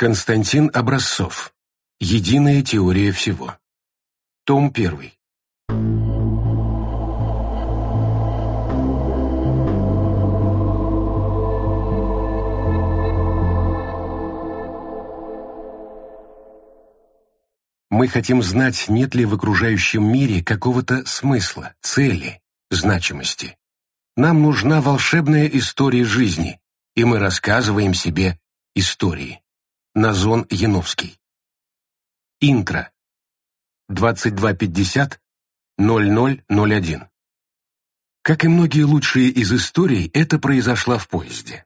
Константин Образцов. Единая теория всего. Том 1. Мы хотим знать, нет ли в окружающем мире какого-то смысла, цели, значимости. Нам нужна волшебная история жизни, и мы рассказываем себе истории. Назон Яновский. Интро. 22.50.00.01. Как и многие лучшие из историй, это произошло в поезде.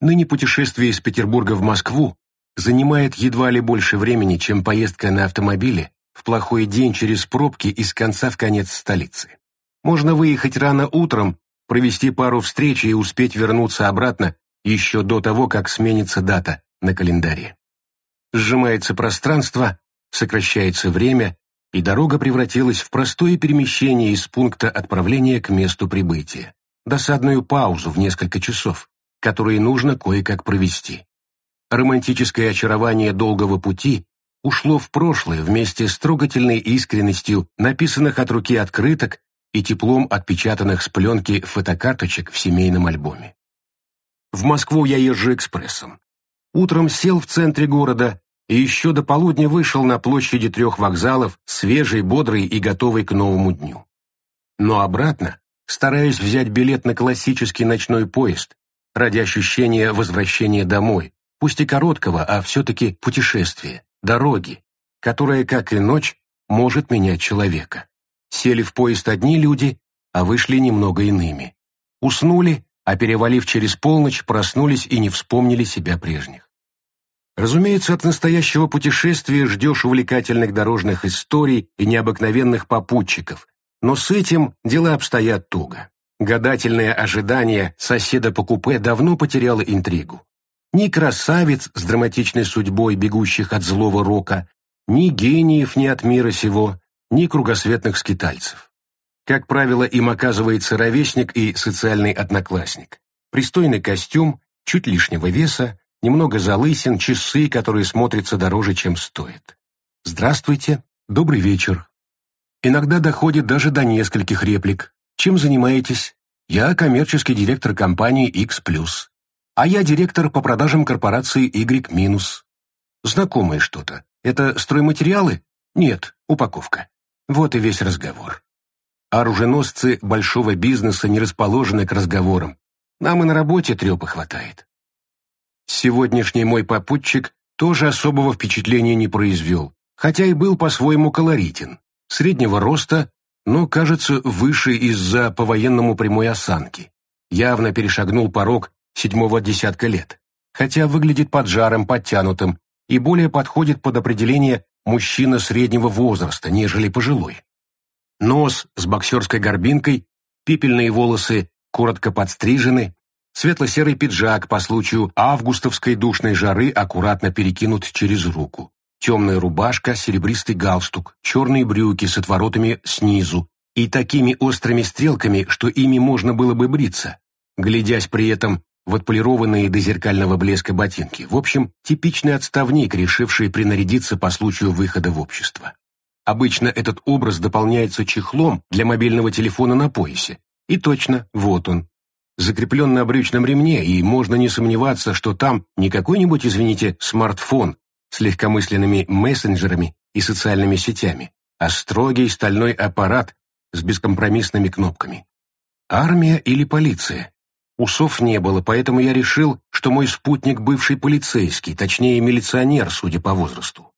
Ныне путешествие из Петербурга в Москву занимает едва ли больше времени, чем поездка на автомобиле в плохой день через пробки из конца в конец столицы. Можно выехать рано утром, провести пару встреч и успеть вернуться обратно еще до того, как сменится дата на календаре. Сжимается пространство, сокращается время, и дорога превратилась в простое перемещение из пункта отправления к месту прибытия. Досадную паузу в несколько часов, которые нужно кое-как провести. Романтическое очарование долгого пути ушло в прошлое вместе с трогательной искренностью написанных от руки открыток и теплом отпечатанных с пленки фотокарточек в семейном альбоме. В Москву я езжу экспрессом. Утром сел в центре города и еще до полудня вышел на площади трех вокзалов, свежий, бодрый и готовый к новому дню. Но обратно стараюсь взять билет на классический ночной поезд ради ощущения возвращения домой, пусть и короткого, а все-таки путешествия, дороги, которая, как и ночь, может менять человека. Сели в поезд одни люди, а вышли немного иными. Уснули, а перевалив через полночь, проснулись и не вспомнили себя прежних. Разумеется, от настоящего путешествия ждешь увлекательных дорожных историй и необыкновенных попутчиков, но с этим дела обстоят туго. Гадательное ожидание соседа по купе давно потеряло интригу. Ни красавец с драматичной судьбой бегущих от злого рока, ни гениев ни от мира сего, ни кругосветных скитальцев. Как правило, им оказывается ровесник и социальный одноклассник. Пристойный костюм, чуть лишнего веса, немного залысин, часы, которые смотрятся дороже, чем стоит. «Здравствуйте, добрый вечер». Иногда доходит даже до нескольких реплик. «Чем занимаетесь?» «Я коммерческий директор компании X+. А я директор по продажам корпорации Y-». Знакомое что-то. Это стройматериалы? Нет, упаковка. Вот и весь разговор. Оруженосцы большого бизнеса не расположены к разговорам. Нам и на работе трепа хватает. Сегодняшний мой попутчик тоже особого впечатления не произвел, хотя и был по-своему колоритен. Среднего роста, но, кажется, выше из-за по-военному прямой осанки. Явно перешагнул порог седьмого десятка лет, хотя выглядит поджарым, подтянутым и более подходит под определение мужчина среднего возраста, нежели пожилой. Нос с боксерской горбинкой, пепельные волосы коротко подстрижены, Светло-серый пиджак по случаю августовской душной жары аккуратно перекинут через руку. Темная рубашка, серебристый галстук, черные брюки с отворотами снизу и такими острыми стрелками, что ими можно было бы бриться, глядясь при этом в отполированные до зеркального блеска ботинки. В общем, типичный отставник, решивший принарядиться по случаю выхода в общество. Обычно этот образ дополняется чехлом для мобильного телефона на поясе. И точно, вот он, закреплен на брючном ремне, и можно не сомневаться, что там не какой-нибудь, извините, смартфон с легкомысленными мессенджерами и социальными сетями, а строгий стальной аппарат с бескомпромиссными кнопками. Армия или полиция? Усов не было, поэтому я решил, что мой спутник бывший полицейский, точнее милиционер, судя по возрасту.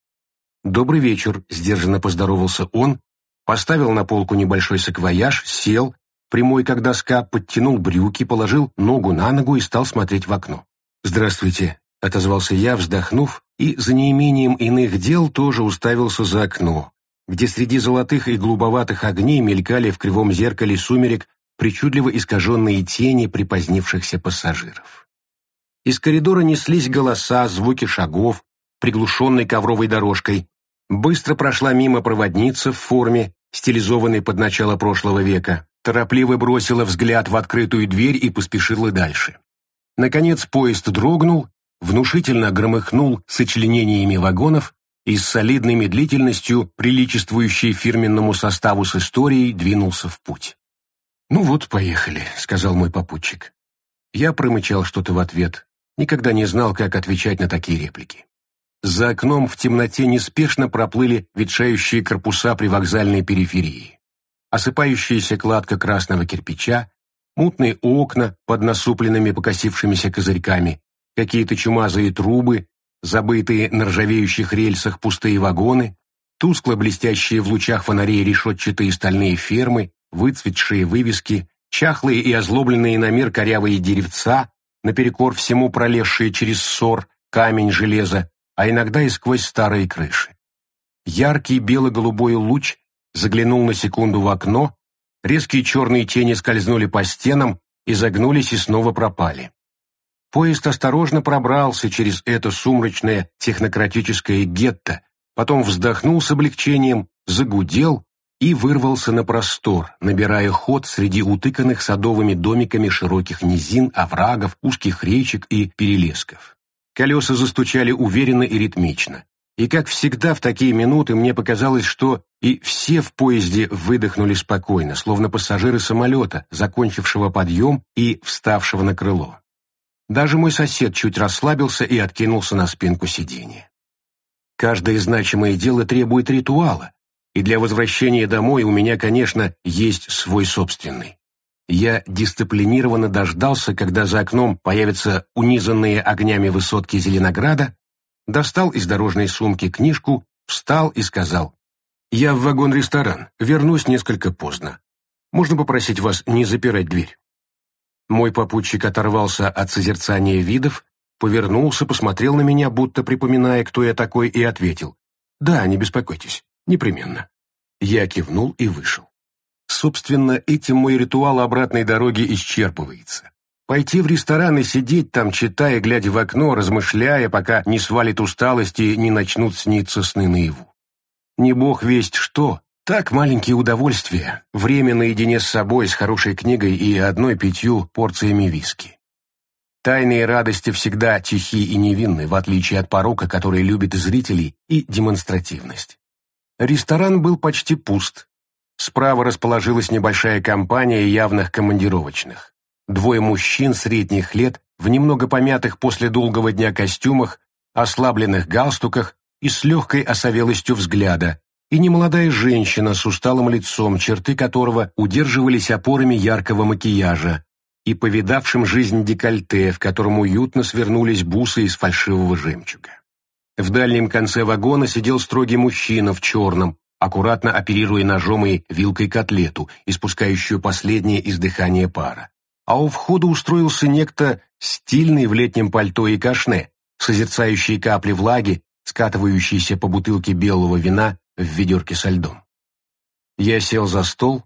«Добрый вечер», — сдержанно поздоровался он, поставил на полку небольшой саквояж, сел прямой как доска, подтянул брюки, положил ногу на ногу и стал смотреть в окно. «Здравствуйте», — отозвался я, вздохнув, и за неимением иных дел тоже уставился за окно, где среди золотых и голубоватых огней мелькали в кривом зеркале сумерек причудливо искаженные тени припозднившихся пассажиров. Из коридора неслись голоса, звуки шагов, приглушенной ковровой дорожкой. Быстро прошла мимо проводница в форме, стилизованной под начало прошлого века торопливо бросила взгляд в открытую дверь и поспешила дальше. Наконец поезд дрогнул, внушительно громыхнул сочленениями вагонов и с солидной медлительностью, приличествующей фирменному составу с историей, двинулся в путь. «Ну вот, поехали», — сказал мой попутчик. Я промычал что-то в ответ, никогда не знал, как отвечать на такие реплики. За окном в темноте неспешно проплыли ветшающие корпуса привокзальной периферии. Осыпающаяся кладка красного кирпича, мутные окна под насупленными покосившимися козырьками, какие-то чумазые трубы, забытые на ржавеющих рельсах пустые вагоны, тускло блестящие в лучах фонарей решетчатые стальные фермы, выцветшие вывески, чахлые и озлобленные на мир корявые деревца, наперекор всему пролезшие через ссор, камень, железо, а иногда и сквозь старые крыши. Яркий бело-голубой луч заглянул на секунду в окно, резкие черные тени скользнули по стенам, изогнулись и снова пропали. Поезд осторожно пробрался через это сумрачное технократическое гетто, потом вздохнул с облегчением, загудел и вырвался на простор, набирая ход среди утыканных садовыми домиками широких низин, оврагов, узких речек и перелесков. Колеса застучали уверенно и ритмично. И, как всегда, в такие минуты мне показалось, что и все в поезде выдохнули спокойно, словно пассажиры самолета, закончившего подъем и вставшего на крыло. Даже мой сосед чуть расслабился и откинулся на спинку сиденья. Каждое значимое дело требует ритуала, и для возвращения домой у меня, конечно, есть свой собственный. Я дисциплинированно дождался, когда за окном появятся унизанные огнями высотки Зеленограда, достал из дорожной сумки книжку, встал и сказал, «Я в вагон-ресторан, вернусь несколько поздно. Можно попросить вас не запирать дверь?» Мой попутчик оторвался от созерцания видов, повернулся, посмотрел на меня, будто припоминая, кто я такой, и ответил, «Да, не беспокойтесь, непременно». Я кивнул и вышел. Собственно, этим мой ритуал обратной дороги исчерпывается. Пойти в ресторан и сидеть там, читая, глядя в окно, размышляя, пока не свалит усталость и не начнут сниться сны наяву. Не бог весть что, так маленькие удовольствия, время наедине с собой, с хорошей книгой и одной пятью порциями виски. Тайные радости всегда тихи и невинны, в отличие от порока, который любит зрителей и демонстративность. Ресторан был почти пуст, Справа расположилась небольшая компания явных командировочных. Двое мужчин средних лет в немного помятых после долгого дня костюмах, ослабленных галстуках и с легкой осовелостью взгляда, и немолодая женщина с усталым лицом, черты которого удерживались опорами яркого макияжа, и повидавшим жизнь декольте, в котором уютно свернулись бусы из фальшивого жемчуга. В дальнем конце вагона сидел строгий мужчина в черном, аккуратно оперируя ножом и вилкой котлету, испускающую последнее издыхание пара. А у входа устроился некто стильный в летнем пальто и кашне, созерцающий капли влаги, скатывающиеся по бутылке белого вина в ведерке со льдом. Я сел за стол,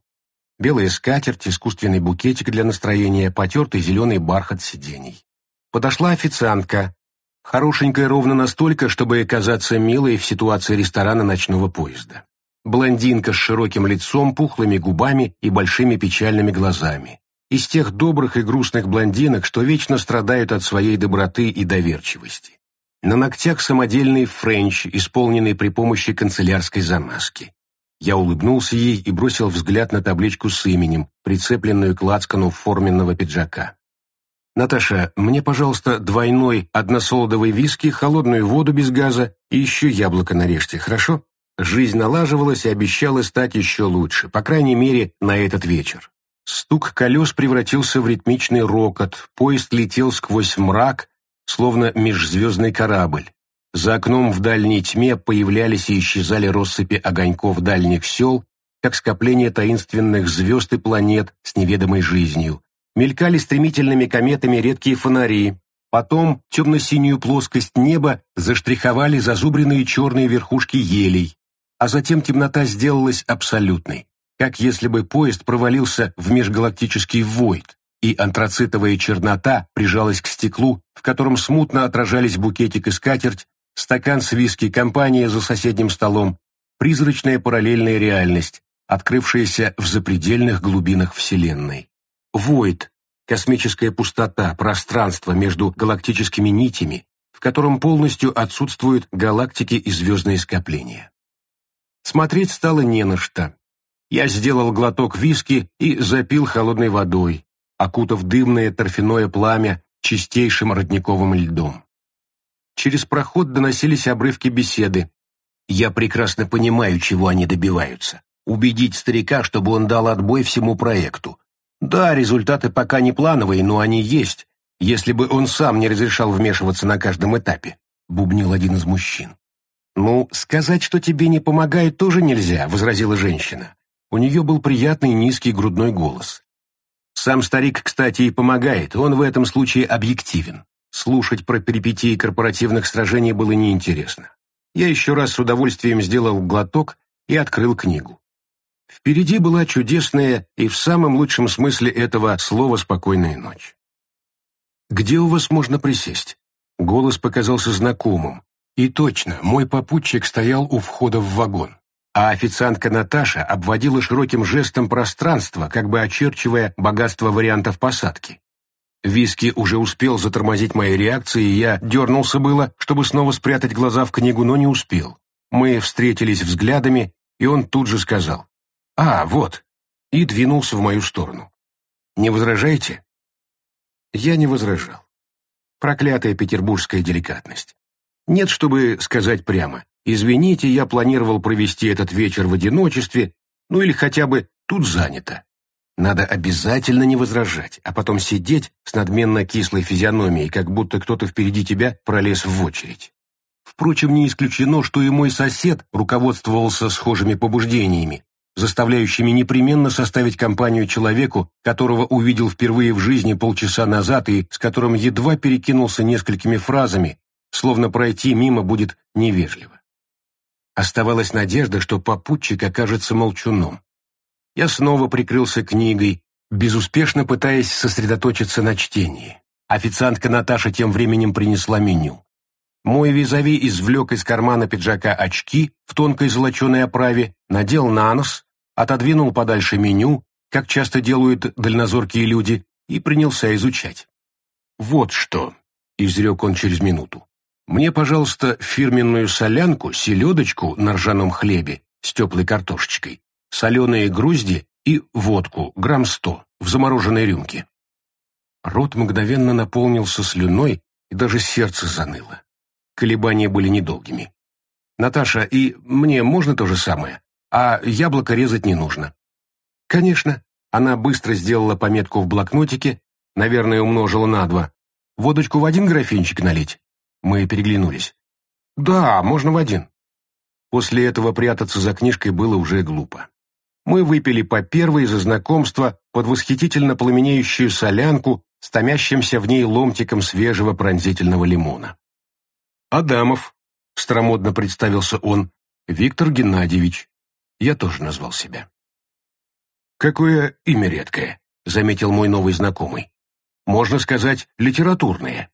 белая скатерть, искусственный букетик для настроения, потертый зеленый бархат сидений. Подошла официантка, хорошенькая ровно настолько, чтобы казаться милой в ситуации ресторана ночного поезда. Блондинка с широким лицом, пухлыми губами и большими печальными глазами. Из тех добрых и грустных блондинок, что вечно страдают от своей доброты и доверчивости. На ногтях самодельный френч, исполненный при помощи канцелярской замазки. Я улыбнулся ей и бросил взгляд на табличку с именем, прицепленную к лацкану форменного пиджака. «Наташа, мне, пожалуйста, двойной односолодовый виски, холодную воду без газа и еще яблоко нарежьте, хорошо?» Жизнь налаживалась и обещала стать еще лучше, по крайней мере, на этот вечер. Стук колес превратился в ритмичный рокот, поезд летел сквозь мрак, словно межзвездный корабль. За окном в дальней тьме появлялись и исчезали россыпи огоньков дальних сел, как скопление таинственных звезд и планет с неведомой жизнью. Мелькали стремительными кометами редкие фонари, потом темно-синюю плоскость неба заштриховали зазубренные черные верхушки елей, а затем темнота сделалась абсолютной, как если бы поезд провалился в межгалактический войд, и антрацитовая чернота прижалась к стеклу, в котором смутно отражались букетик и скатерть, стакан с виски, компания за соседним столом, призрачная параллельная реальность, открывшаяся в запредельных глубинах Вселенной. Войд, космическая пустота, пространство между галактическими нитями, котором полностью отсутствуют галактики и звездные скопления. Смотреть стало не на что. Я сделал глоток виски и запил холодной водой, окутав дымное торфяное пламя чистейшим родниковым льдом. Через проход доносились обрывки беседы. Я прекрасно понимаю, чего они добиваются. Убедить старика, чтобы он дал отбой всему проекту. Да, результаты пока не плановые, но они есть, если бы он сам не разрешал вмешиваться на каждом этапе, бубнил один из мужчин. «Ну, сказать, что тебе не помогает, тоже нельзя», — возразила женщина. У нее был приятный низкий грудной голос. Сам старик, кстати, и помогает, он в этом случае объективен. Слушать про перипетии корпоративных сражений было неинтересно. Я еще раз с удовольствием сделал глоток и открыл книгу. Впереди была чудесная и в самом лучшем смысле этого слова «спокойная ночь». «Где у вас можно присесть?» Голос показался знакомым. И точно, мой попутчик стоял у входа в вагон а официантка Наташа обводила широким жестом пространство, как бы очерчивая богатство вариантов посадки. Виски уже успел затормозить мои реакции, и я дернулся было, чтобы снова спрятать глаза в книгу, но не успел. Мы встретились взглядами, и он тут же сказал «А, вот», и двинулся в мою сторону. «Не возражаете?» Я не возражал. Проклятая петербургская деликатность. Нет, чтобы сказать прямо. «Извините, я планировал провести этот вечер в одиночестве, ну или хотя бы тут занято». Надо обязательно не возражать, а потом сидеть с надменно кислой физиономией, как будто кто-то впереди тебя пролез в очередь. Впрочем, не исключено, что и мой сосед руководствовался схожими побуждениями, заставляющими непременно составить компанию человеку, которого увидел впервые в жизни полчаса назад и с которым едва перекинулся несколькими фразами, словно пройти мимо будет невежливо. Оставалась надежда, что попутчик окажется молчуном. Я снова прикрылся книгой, безуспешно пытаясь сосредоточиться на чтении. Официантка Наташа тем временем принесла меню. Мой визави извлек из кармана пиджака очки в тонкой золоченой оправе, надел на нос, отодвинул подальше меню, как часто делают дальнозоркие люди, и принялся изучать. «Вот что», — изрек он через минуту. Мне, пожалуйста, фирменную солянку, селедочку на ржаном хлебе с теплой картошечкой, соленые грузди и водку, грамм сто, в замороженной рюмке. Рот мгновенно наполнился слюной, и даже сердце заныло. Колебания были недолгими. «Наташа, и мне можно то же самое? А яблоко резать не нужно». «Конечно». Она быстро сделала пометку в блокнотике, наверное, умножила на два. «Водочку в один графинчик налить?» Мы переглянулись. «Да, можно в один». После этого прятаться за книжкой было уже глупо. Мы выпили по первой за знакомство под восхитительно пламенеющую солянку с томящимся в ней ломтиком свежего пронзительного лимона. «Адамов», — стромодно представился он, — «Виктор Геннадьевич». Я тоже назвал себя. «Какое имя редкое», — заметил мой новый знакомый. «Можно сказать, литературное».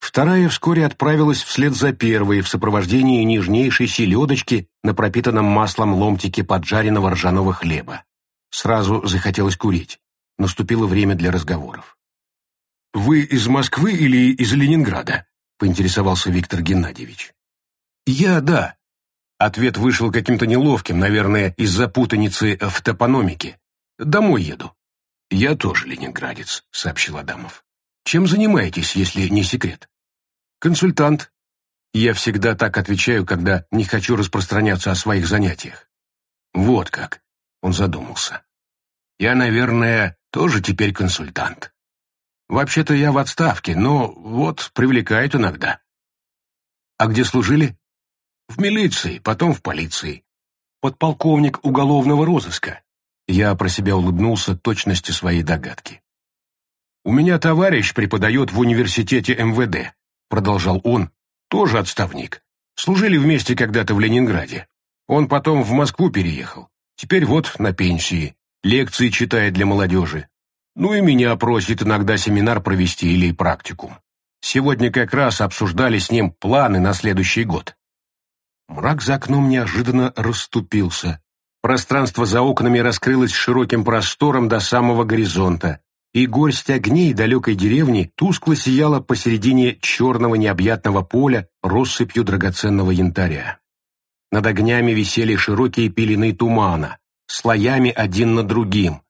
Вторая вскоре отправилась вслед за первой в сопровождении нежнейшей селедочки на пропитанном маслом ломтике поджаренного ржаного хлеба. Сразу захотелось курить. Наступило время для разговоров. «Вы из Москвы или из Ленинграда?» — поинтересовался Виктор Геннадьевич. «Я — да». Ответ вышел каким-то неловким, наверное, из-за путаницы в топономике. «Домой еду». «Я тоже ленинградец», — сообщил Адамов. Чем занимаетесь, если не секрет? Консультант. Я всегда так отвечаю, когда не хочу распространяться о своих занятиях. Вот как. Он задумался. Я, наверное, тоже теперь консультант. Вообще-то я в отставке, но вот привлекают иногда. А где служили? В милиции, потом в полиции. Подполковник уголовного розыска. Я про себя улыбнулся точности своей догадки. «У меня товарищ преподает в университете МВД», — продолжал он, — «тоже отставник. Служили вместе когда-то в Ленинграде. Он потом в Москву переехал. Теперь вот на пенсии. Лекции читает для молодежи. Ну и меня просит иногда семинар провести или практикум. Сегодня как раз обсуждали с ним планы на следующий год. Мрак за окном неожиданно расступился. Пространство за окнами раскрылось широким простором до самого горизонта и горсть огней далекой деревни тускло сияла посередине черного необъятного поля россыпью драгоценного янтаря. Над огнями висели широкие пелены тумана, слоями один над другим.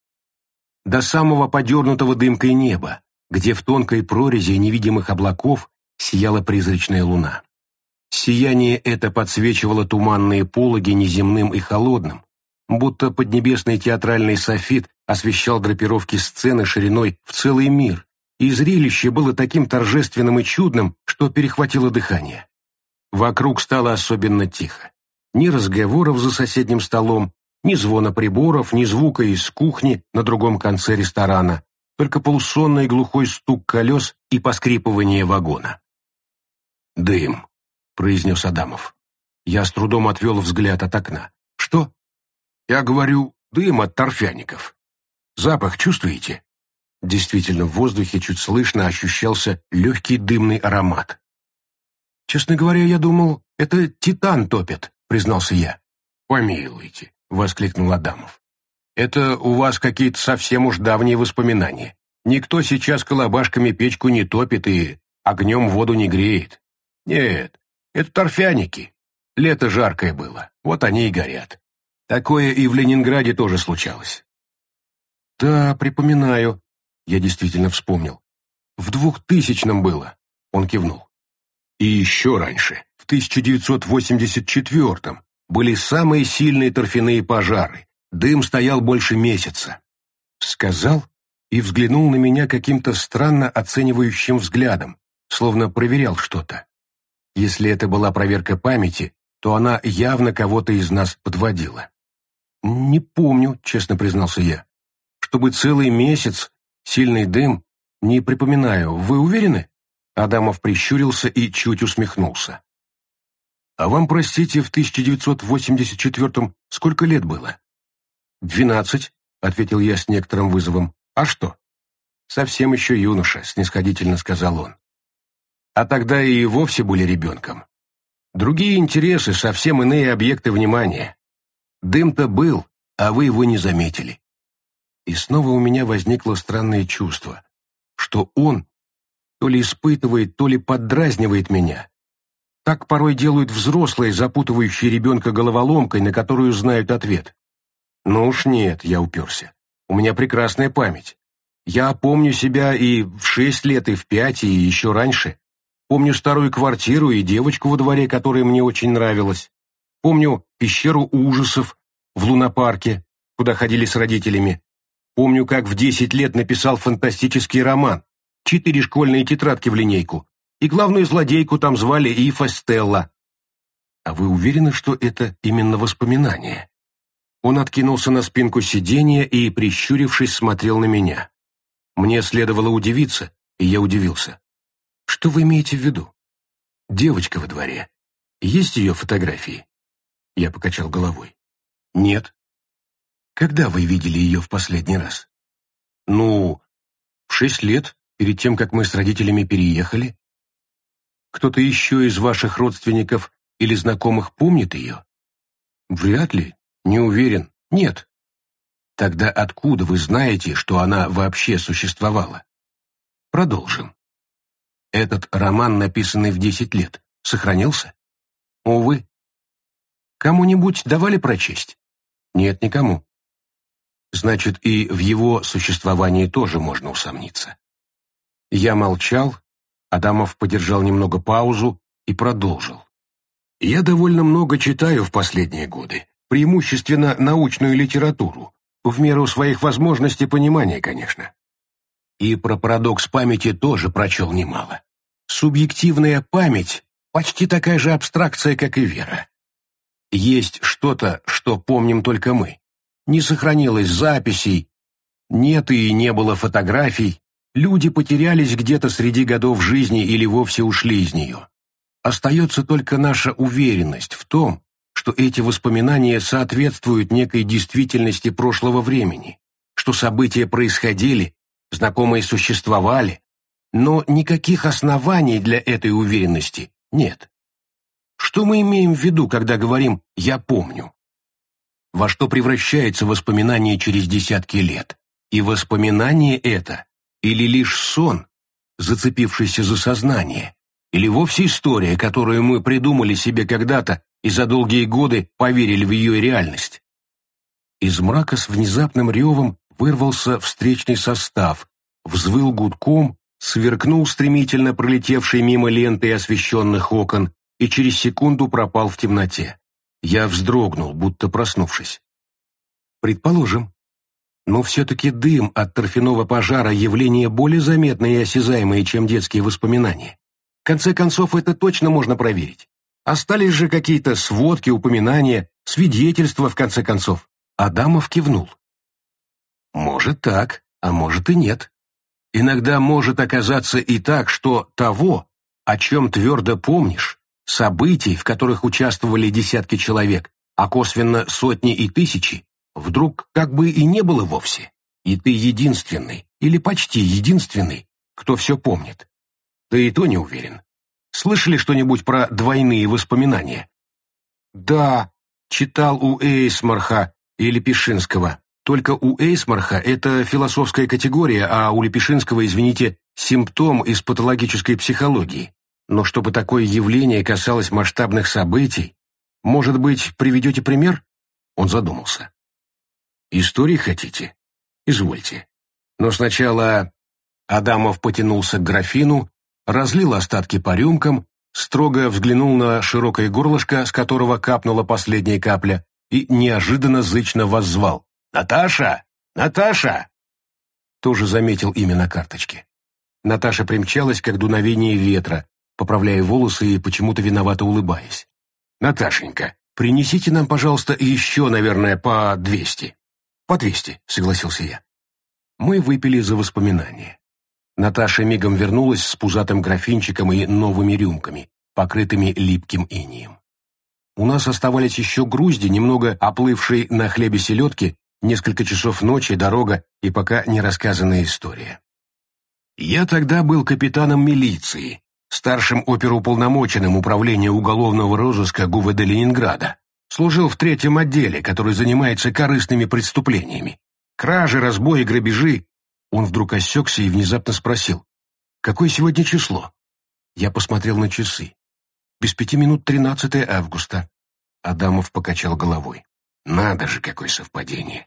До самого подернутого дымкой неба, где в тонкой прорези невидимых облаков сияла призрачная луна. Сияние это подсвечивало туманные пологи неземным и холодным, будто поднебесный театральный софит освещал драпировки сцены шириной в целый мир, и зрелище было таким торжественным и чудным, что перехватило дыхание. Вокруг стало особенно тихо. Ни разговоров за соседним столом, ни звона приборов, ни звука из кухни на другом конце ресторана, только полусонный глухой стук колес и поскрипывание вагона. «Дым», — произнес Адамов. Я с трудом отвел взгляд от окна. «Что?» «Я говорю, дым от торфяников. Запах чувствуете?» Действительно, в воздухе чуть слышно ощущался легкий дымный аромат. «Честно говоря, я думал, это титан топит», — признался я. «Помилуйте», — воскликнул Адамов. Это у вас какие-то совсем уж давние воспоминания. Никто сейчас колобашками печку не топит и огнем воду не греет. Нет, это торфяники. Лето жаркое было, вот они и горят. Такое и в Ленинграде тоже случалось. Да, припоминаю. Я действительно вспомнил. В двухтысячном было, он кивнул. И еще раньше, в 1984-м, были самые сильные торфяные пожары. Дым стоял больше месяца. Сказал и взглянул на меня каким-то странно оценивающим взглядом, словно проверял что-то. Если это была проверка памяти, то она явно кого-то из нас подводила. «Не помню», — честно признался я. «Чтобы целый месяц, сильный дым, не припоминаю. Вы уверены?» Адамов прищурился и чуть усмехнулся. «А вам, простите, в 1984-м сколько лет было?» «Двенадцать», — ответил я с некоторым вызовом. «А что?» «Совсем еще юноша», — снисходительно сказал он. «А тогда и вовсе были ребенком. Другие интересы, совсем иные объекты внимания. Дым-то был, а вы его не заметили». И снова у меня возникло странное чувство, что он то ли испытывает, то ли поддразнивает меня. Так порой делают взрослые, запутывающие ребенка головоломкой, на которую знают ответ. Ну уж нет, я уперся. У меня прекрасная память. Я помню себя и в шесть лет, и в пять, и еще раньше. Помню старую квартиру и девочку во дворе, которая мне очень нравилась. Помню пещеру ужасов в лунопарке, куда ходили с родителями. Помню, как в десять лет написал фантастический роман. Четыре школьные тетрадки в линейку. И главную злодейку там звали Ифа Стелла. А вы уверены, что это именно воспоминания? Он откинулся на спинку сиденья и, прищурившись, смотрел на меня. Мне следовало удивиться, и я удивился. «Что вы имеете в виду?» «Девочка во дворе. Есть ее фотографии?» Я покачал головой. «Нет». «Когда вы видели ее в последний раз?» «Ну, в шесть лет, перед тем, как мы с родителями переехали. Кто-то еще из ваших родственников или знакомых помнит ее?» «Вряд ли. Не уверен. Нет. Тогда откуда вы знаете, что она вообще существовала? Продолжим. Этот роман, написанный в десять лет, сохранился? Увы. Кому-нибудь давали прочесть? Нет, никому. Значит, и в его существовании тоже можно усомниться. Я молчал, Адамов подержал немного паузу и продолжил. Я довольно много читаю в последние годы преимущественно научную литературу, в меру своих возможностей понимания, конечно. И про парадокс памяти тоже прочел немало. Субъективная память – почти такая же абстракция, как и вера. Есть что-то, что помним только мы. Не сохранилось записей, нет и не было фотографий, люди потерялись где-то среди годов жизни или вовсе ушли из нее. Остается только наша уверенность в том, что эти воспоминания соответствуют некой действительности прошлого времени, что события происходили, знакомые существовали, но никаких оснований для этой уверенности нет. Что мы имеем в виду, когда говорим «я помню»? Во что превращается воспоминание через десятки лет? И воспоминание это или лишь сон, зацепившийся за сознание, или вовсе история, которую мы придумали себе когда-то и за долгие годы поверили в ее реальность. Из мрака с внезапным ревом вырвался встречный состав, взвыл гудком, сверкнул стремительно пролетевший мимо ленты освещенных окон и через секунду пропал в темноте. Я вздрогнул, будто проснувшись. Предположим. Но все-таки дым от торфяного пожара – явление более заметное и осязаемое, чем детские воспоминания. В конце концов, это точно можно проверить. Остались же какие-то сводки, упоминания, свидетельства, в конце концов. Адамов кивнул. Может так, а может и нет. Иногда может оказаться и так, что того, о чем твердо помнишь, событий, в которых участвовали десятки человек, а косвенно сотни и тысячи, вдруг как бы и не было вовсе, и ты единственный, или почти единственный, кто все помнит. Да и то не уверен. Слышали что-нибудь про двойные воспоминания? Да, читал у Эйсмарха или Пешинского. Только у Эйсмарха это философская категория, а у Лепешинского, извините, симптом из патологической психологии. Но чтобы такое явление касалось масштабных событий, может быть, приведете пример? Он задумался. Истории хотите? Извольте. Но сначала Адамов потянулся к графину, разлил остатки по рюмкам, строго взглянул на широкое горлышко, с которого капнула последняя капля, и неожиданно зычно воззвал. «Наташа! Наташа!» Тоже заметил имя на карточке. Наташа примчалась, как дуновение ветра, поправляя волосы и почему-то виновато улыбаясь. «Наташенька, принесите нам, пожалуйста, еще, наверное, по двести». «По двести», — согласился я. Мы выпили за воспоминания. Наташа мигом вернулась с пузатым графинчиком и новыми рюмками, покрытыми липким инием. У нас оставались еще грузди, немного оплывшие на хлебе селедки, несколько часов ночи, дорога и пока не рассказанная история. Я тогда был капитаном милиции, старшим оперуполномоченным управления уголовного розыска ГУВД Ленинграда, Служил в третьем отделе, который занимается корыстными преступлениями. Кражи, разбои, грабежи. Он вдруг осекся и внезапно спросил. «Какое сегодня число?» Я посмотрел на часы. «Без пяти минут 13 августа». Адамов покачал головой. «Надо же, какое совпадение!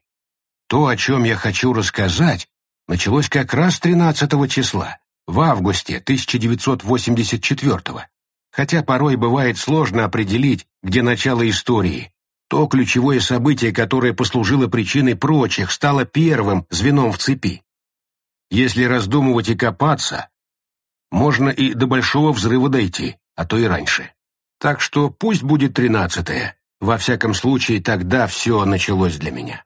То, о чем я хочу рассказать, началось как раз 13 числа, в августе 1984 -го. Хотя порой бывает сложно определить, где начало истории. То ключевое событие, которое послужило причиной прочих, стало первым звеном в цепи. Если раздумывать и копаться, можно и до большого взрыва дойти, а то и раньше. Так что пусть будет тринадцатое. Во всяком случае, тогда все началось для меня.